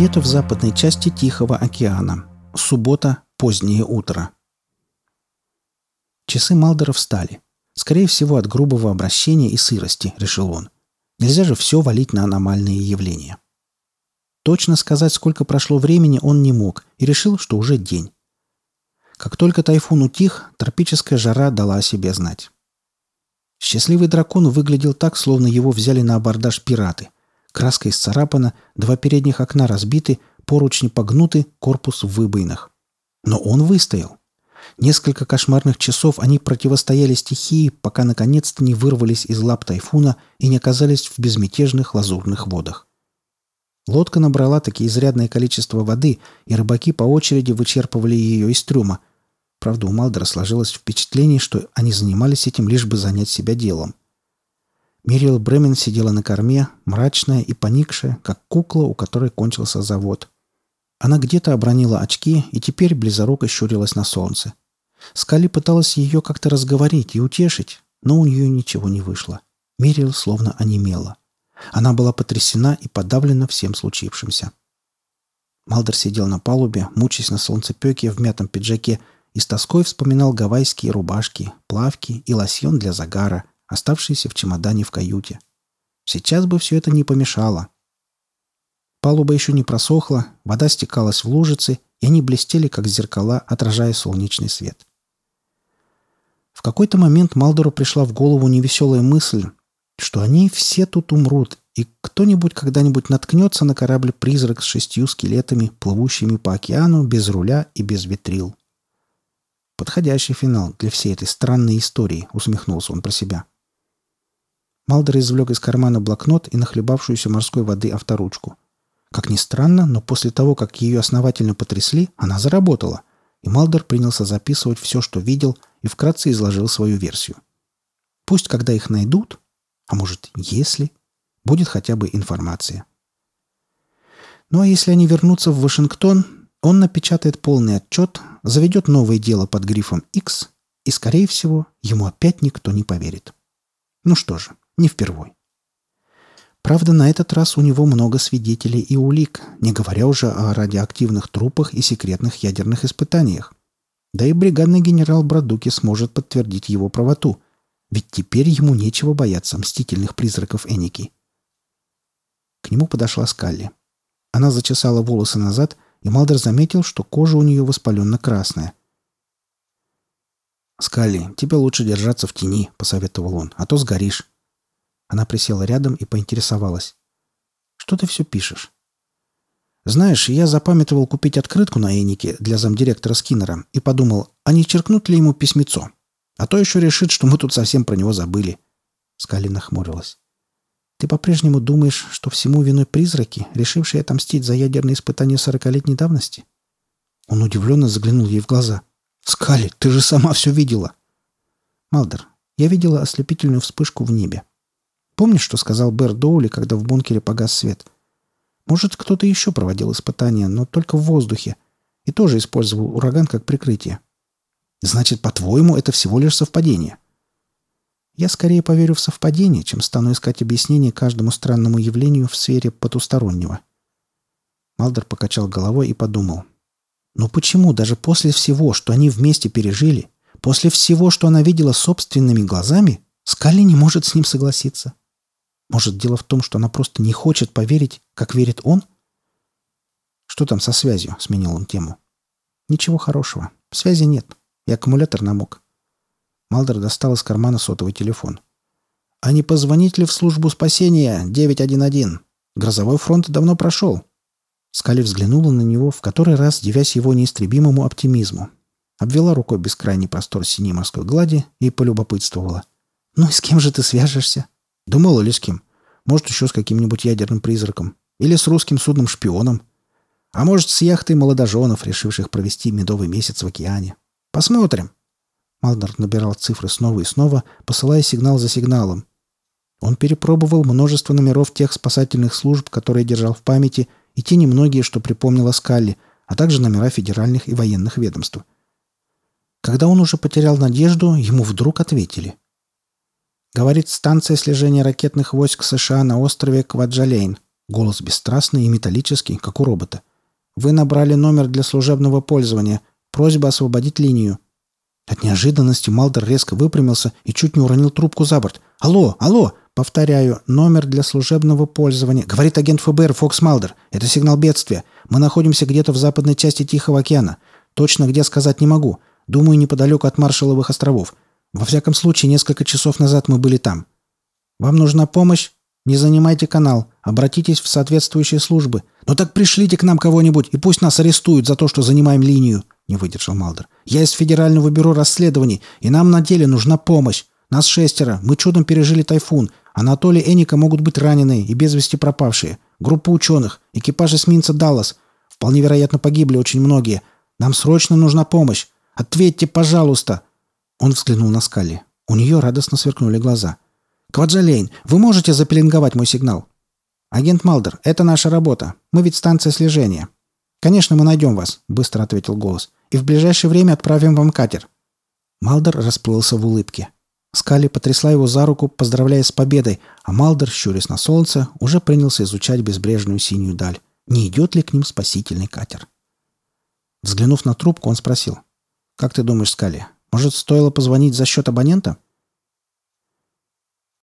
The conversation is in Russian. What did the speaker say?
Где-то в западной части Тихого океана. Суббота, позднее утро. Часы Малдера встали. Скорее всего, от грубого обращения и сырости, решил он. Нельзя же все валить на аномальные явления. Точно сказать, сколько прошло времени, он не мог и решил, что уже день. Как только тайфун утих, тропическая жара дала о себе знать. Счастливый дракон выглядел так, словно его взяли на абордаж пираты. Краска исцарапана, два передних окна разбиты, поручни погнуты, корпус в выбоинах. Но он выстоял. Несколько кошмарных часов они противостояли стихии, пока наконец-то не вырвались из лап тайфуна и не оказались в безмятежных лазурных водах. Лодка набрала таки изрядное количество воды, и рыбаки по очереди вычерпывали ее из трюма. Правда, у Малдера сложилось впечатление, что они занимались этим лишь бы занять себя делом. Мириэл Бремен сидела на корме, мрачная и поникшая, как кукла, у которой кончился завод. Она где-то обронила очки и теперь близоруко щурилась на солнце. Скали пыталась ее как-то разговорить и утешить, но у нее ничего не вышло. Мириэл словно онемела. Она была потрясена и подавлена всем случившимся. Малдер сидел на палубе, мучаясь на солнцепеке в мятом пиджаке, и с тоской вспоминал гавайские рубашки, плавки и лосьон для загара, оставшиеся в чемодане в каюте. Сейчас бы все это не помешало. Палуба еще не просохла, вода стекалась в лужицы, и они блестели, как зеркала, отражая солнечный свет. В какой-то момент Малдору пришла в голову невеселая мысль, что они все тут умрут, и кто-нибудь когда-нибудь наткнется на корабль-призрак с шестью скелетами, плывущими по океану без руля и без ветрил. Подходящий финал для всей этой странной истории, усмехнулся он про себя. Малдер извлек из кармана блокнот и нахлебавшуюся морской воды авторучку. Как ни странно, но после того, как ее основательно потрясли, она заработала, и Малдер принялся записывать все, что видел, и вкратце изложил свою версию. Пусть, когда их найдут, а может, если, будет хотя бы информация. Ну а если они вернутся в Вашингтон, он напечатает полный отчет, заведет новое дело под грифом X, и, скорее всего, ему опять никто не поверит. Ну что же, не впервой. Правда, на этот раз у него много свидетелей и улик, не говоря уже о радиоактивных трупах и секретных ядерных испытаниях. Да и бригадный генерал Брадуки сможет подтвердить его правоту – ведь теперь ему нечего бояться мстительных призраков Эники. К нему подошла Скалли. Она зачесала волосы назад, и Малдер заметил, что кожа у нее воспаленно-красная. «Скалли, тебе лучше держаться в тени», — посоветовал он, — «а то сгоришь». Она присела рядом и поинтересовалась. «Что ты все пишешь?» «Знаешь, я запамятовал купить открытку на Энике для замдиректора Скиннера и подумал, а не черкнуть ли ему письмецо?» А то еще решит, что мы тут совсем про него забыли. Скали нахмурилась. Ты по-прежнему думаешь, что всему виной призраки, решившие отомстить за ядерные испытания сорокалетней давности? Он удивленно заглянул ей в глаза. «Скали, ты же сама все видела!» «Малдер, я видела ослепительную вспышку в небе. Помнишь, что сказал Бэр Доули, когда в бункере погас свет? Может, кто-то еще проводил испытания, но только в воздухе, и тоже использовал ураган как прикрытие. Значит, по-твоему, это всего лишь совпадение? Я скорее поверю в совпадение, чем стану искать объяснение каждому странному явлению в сфере потустороннего. Малдер покачал головой и подумал. Но почему даже после всего, что они вместе пережили, после всего, что она видела собственными глазами, Скалли не может с ним согласиться? Может, дело в том, что она просто не хочет поверить, как верит он? Что там со связью? Сменил он тему. Ничего хорошего. Связи нет и аккумулятор намок. Малдер достал из кармана сотовый телефон. «А не позвонить ли в службу спасения 911? Грозовой фронт давно прошел». Скали взглянула на него, в который раз девясь его неистребимому оптимизму. Обвела рукой бескрайний простор синей морской глади и полюбопытствовала. «Ну и с кем же ты свяжешься?» «Думала ли с кем? Может, еще с каким-нибудь ядерным призраком. Или с русским судном-шпионом. А может, с яхтой молодоженов, решивших провести медовый месяц в океане. Посмотрим. Малдер набирал цифры снова и снова, посылая сигнал за сигналом. Он перепробовал множество номеров тех спасательных служб, которые держал в памяти, и те немногие, что припомнила Скалли, а также номера федеральных и военных ведомств. Когда он уже потерял надежду, ему вдруг ответили. Говорит станция слежения ракетных войск США на острове Кваджалейн. Голос бесстрастный и металлический, как у робота. «Вы набрали номер для служебного пользования. Просьба освободить линию». От неожиданности Малдер резко выпрямился и чуть не уронил трубку за борт. «Алло, алло! Повторяю, номер для служебного пользования. Говорит агент ФБР Фокс Малдер. Это сигнал бедствия. Мы находимся где-то в западной части Тихого океана. Точно где сказать не могу. Думаю, неподалеку от Маршалловых островов. Во всяком случае, несколько часов назад мы были там. Вам нужна помощь? Не занимайте канал. Обратитесь в соответствующие службы. Но так пришлите к нам кого-нибудь, и пусть нас арестуют за то, что занимаем линию. Не выдержал Малдер. Я из Федерального бюро расследований, и нам на деле нужна помощь. Нас шестеро. Мы чудом пережили тайфун. Анатолий и Эника могут быть раненые и без вести пропавшие. Группа ученых, экипаж эсминца «Даллас». Вполне вероятно, погибли очень многие. Нам срочно нужна помощь. Ответьте, пожалуйста!» Он взглянул на Скалли. У нее радостно сверкнули глаза. «Кваджалейн, вы можете запеленговать мой сигнал?» «Агент Малдер, это наша работа. Мы ведь станция слежения». «Конечно, мы найдем вас», — быстро ответил голос. «И в ближайшее время отправим вам катер». Малдер расплылся в улыбке. Скали потрясла его за руку, поздравляя с победой, а Малдер, щурясь на солнце, уже принялся изучать безбрежную синюю даль. Не идет ли к ним спасительный катер? Взглянув на трубку, он спросил. «Как ты думаешь, Скали, может, стоило позвонить за счет абонента?»